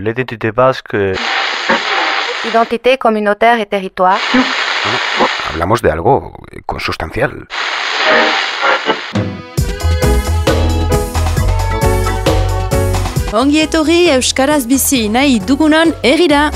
l'identité basque. Euh, Identité communautaire et territoire. Hablamos de algo eh, consustancial. Ongi etorri Euskaraz bizi nahi dugunon erira.